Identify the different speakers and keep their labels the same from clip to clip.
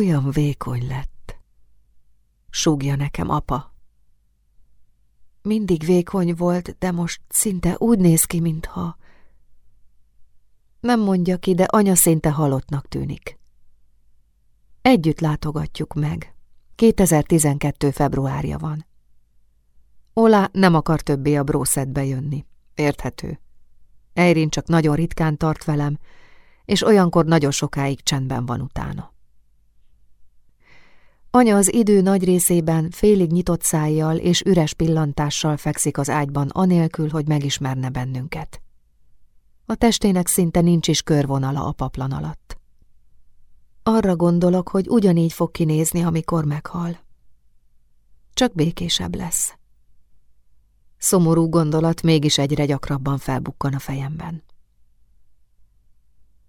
Speaker 1: olyan vékony lett. Súgja nekem apa. Mindig vékony volt, de most szinte úgy néz ki, mintha... Nem mondja ki, de anya szinte halottnak tűnik. Együtt látogatjuk meg. 2012. februárja van. Ola nem akar többé a brószedbe jönni. Érthető. Eirin csak nagyon ritkán tart velem, és olyankor nagyon sokáig csendben van utána. Anya az idő nagy részében félig nyitott szájjal és üres pillantással fekszik az ágyban, anélkül, hogy megismerne bennünket. A testének szinte nincs is körvonala a paplan alatt. Arra gondolok, hogy ugyanígy fog kinézni, amikor meghal. Csak békésebb lesz. Szomorú gondolat mégis egyre gyakrabban felbukkan a fejemben.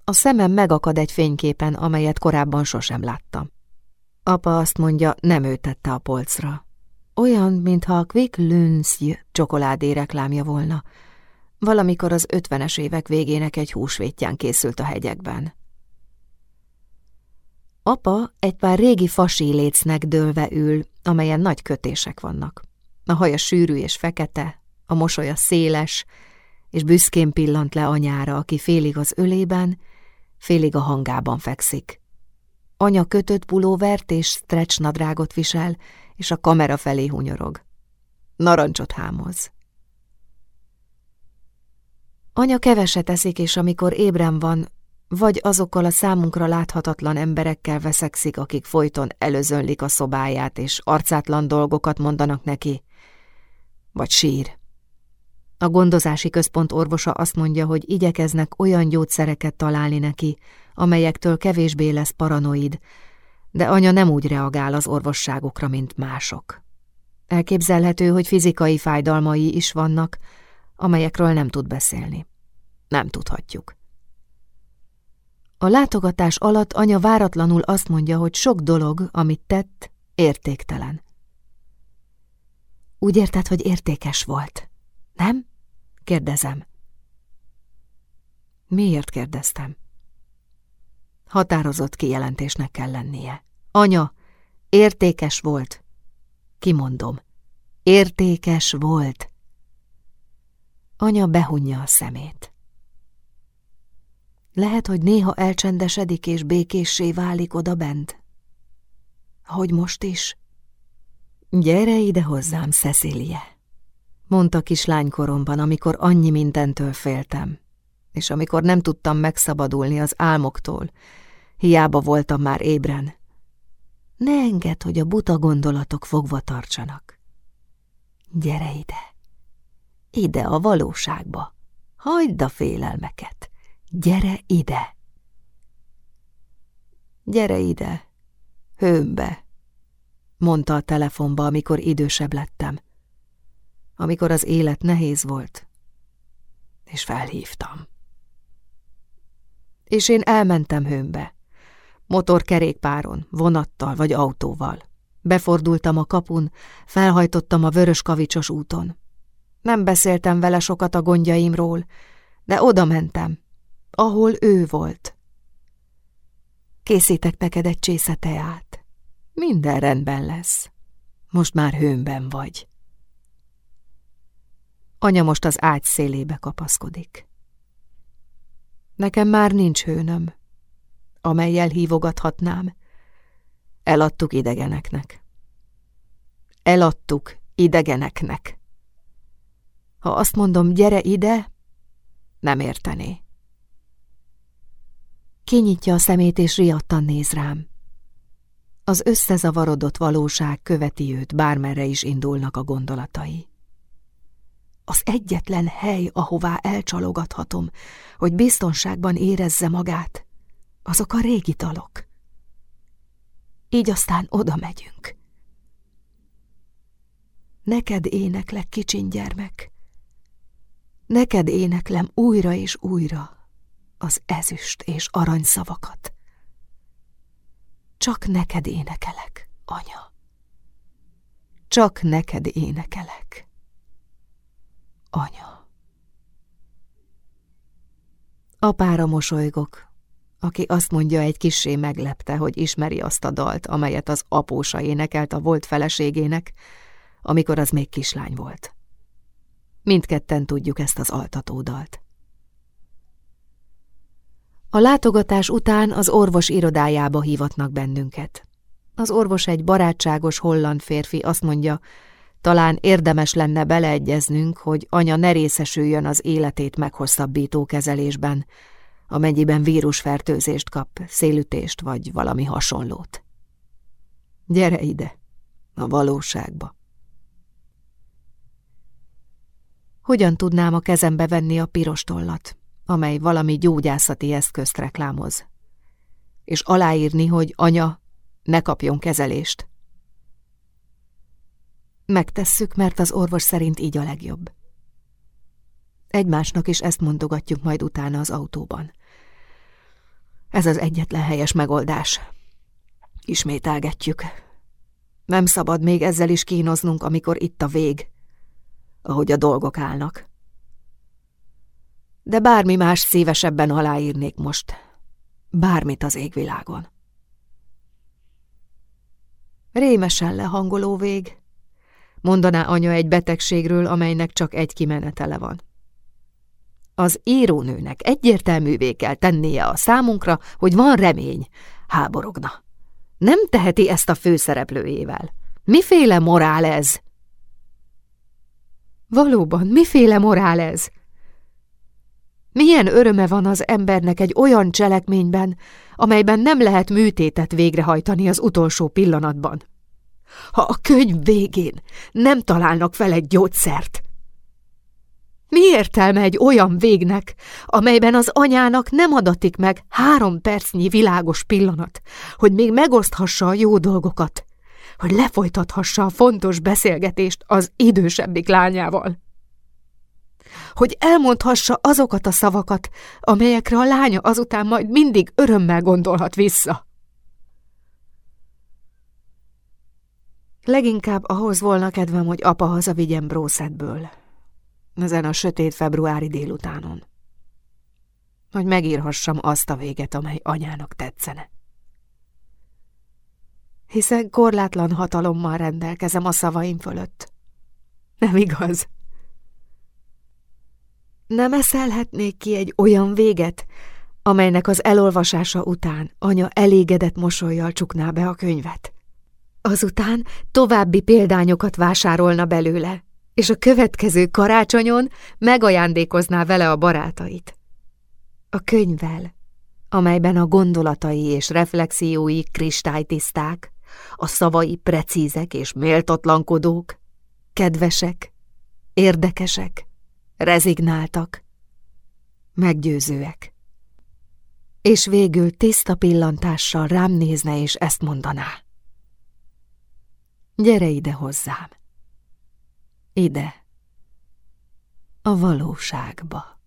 Speaker 1: A szemem megakad egy fényképen, amelyet korábban sosem láttam. Apa azt mondja, nem ő tette a polcra. Olyan, mintha a Quick Lunsj csokoládé reklámja volna. Valamikor az ötvenes évek végének egy húsvétján készült a hegyekben. Apa egy pár régi fasílécnek dőlve ül, amelyen nagy kötések vannak. A haja sűrű és fekete, a mosolya széles, és büszkén pillant le anyára, aki félig az ölében, félig a hangában fekszik. Anya kötött pulóvert és stretch nadrágot visel, és a kamera felé hunyorog. Narancsot hámoz. Anya keveset eszik, és amikor ébren van, vagy azokkal a számunkra láthatatlan emberekkel veszekszik, akik folyton előzönlik a szobáját, és arcátlan dolgokat mondanak neki, vagy sír. A gondozási központ orvosa azt mondja, hogy igyekeznek olyan gyógyszereket találni neki, amelyektől kevésbé lesz paranoid, de anya nem úgy reagál az orvosságokra, mint mások. Elképzelhető, hogy fizikai fájdalmai is vannak, amelyekről nem tud beszélni. Nem tudhatjuk. A látogatás alatt anya váratlanul azt mondja, hogy sok dolog, amit tett, értéktelen. Úgy érted, hogy értékes volt, nem? Kérdezem. Miért kérdeztem? Határozott kijelentésnek kell lennie. Anya, értékes volt. Kimondom, értékes volt. Anya behunja a szemét. Lehet, hogy néha elcsendesedik és békéssé válik oda bent. Hogy most is. Gyere ide hozzám, Cecilie, mondta kislánykoromban, amikor annyi mindentől féltem, és amikor nem tudtam megszabadulni az álmoktól, hiába voltam már ébren. Ne engedd, hogy a buta gondolatok fogva tartsanak. Gyere ide, ide a valóságba, hagyd a félelmeket. Gyere ide! Gyere ide, hőmbe, mondta a telefonba, amikor idősebb lettem. Amikor az élet nehéz volt, és felhívtam. És én elmentem hőmbe, motorkerékpáron, vonattal vagy autóval. Befordultam a kapun, felhajtottam a vörös kavicsos úton. Nem beszéltem vele sokat a gondjaimról, de oda mentem, ahol ő volt. Készítek neked egy csésze. Minden rendben lesz. Most már hőmben vagy. Anya most az ágy szélébe kapaszkodik. Nekem már nincs hőnöm, amelyel hívogathatnám. Eladtuk idegeneknek. Eladtuk idegeneknek. Ha azt mondom, gyere ide, nem értené. Kinyitja a szemét és riadtan néz rám. Az összezavarodott valóság követi őt, bármerre is indulnak a gondolatai. Az egyetlen hely, ahová elcsalogathatom, hogy biztonságban érezze magát, azok a régi dalok. Így aztán oda megyünk. Neked éneklek, kicsin gyermek. Neked éneklem újra és újra az ezüst és arany szavakat. Csak neked énekelek, anya. Csak neked énekelek, anya. Apára mosolygok, aki azt mondja, egy kissé meglepte, hogy ismeri azt a dalt, amelyet az apósa énekelt a volt feleségének, amikor az még kislány volt. Mindketten tudjuk ezt az altatódalt. A látogatás után az orvos irodájába hívatnak bennünket. Az orvos egy barátságos holland férfi azt mondja, talán érdemes lenne beleegyeznünk, hogy anya ne részesüljön az életét meghosszabbító kezelésben, amennyiben vírusfertőzést kap, szélütést vagy valami hasonlót. Gyere ide, a valóságba. Hogyan tudnám a kezembe venni a piros tollat, amely valami gyógyászati eszközt reklámoz, és aláírni, hogy anya ne kapjon kezelést. Megtesszük, mert az orvos szerint így a legjobb. Egymásnak is ezt mondogatjuk majd utána az autóban. Ez az egyetlen helyes megoldás. Ismételgetjük. Nem szabad még ezzel is kínoznunk, amikor itt a vég, ahogy a dolgok állnak. De bármi más szívesebben aláírnék most. Bármit az égvilágon. Rémesen lehangoló vég, mondaná anya egy betegségről, amelynek csak egy kimenetele van. Az írónőnek egyértelművé kell tennie a számunkra, hogy van remény, háborogna. Nem teheti ezt a főszereplőjével. Miféle morál ez? Valóban, miféle morál ez? Milyen öröme van az embernek egy olyan cselekményben, amelyben nem lehet műtétet végrehajtani az utolsó pillanatban? Ha a könyv végén nem találnak fel egy gyógyszert, mi értelme egy olyan végnek, amelyben az anyának nem adatik meg három percnyi világos pillanat, hogy még megoszthassa a jó dolgokat, hogy lefolytathassa a fontos beszélgetést az idősebbik lányával? Hogy elmondhassa azokat a szavakat, amelyekre a lánya azután majd mindig örömmel gondolhat vissza? Leginkább ahhoz volna kedvem, hogy apa hazavigyen Brószedből ezen a sötét februári délutánon. Hogy megírhassam azt a véget, amely anyának tetszene. Hiszen korlátlan hatalommal rendelkezem a szavaim fölött. Nem igaz? Nem eszelhetnék ki egy olyan véget, amelynek az elolvasása után anya elégedett mosolyjal csukná be a könyvet. Azután további példányokat vásárolna belőle, és a következő karácsonyon megajándékozná vele a barátait. A könyvvel, amelyben a gondolatai és reflexiói kristálytiszták, a szavai precízek és méltatlankodók, kedvesek, érdekesek, rezignáltak, meggyőzőek. És végül tiszta pillantással rám nézne és ezt mondaná. Gyere ide hozzám! ide, a valóságba.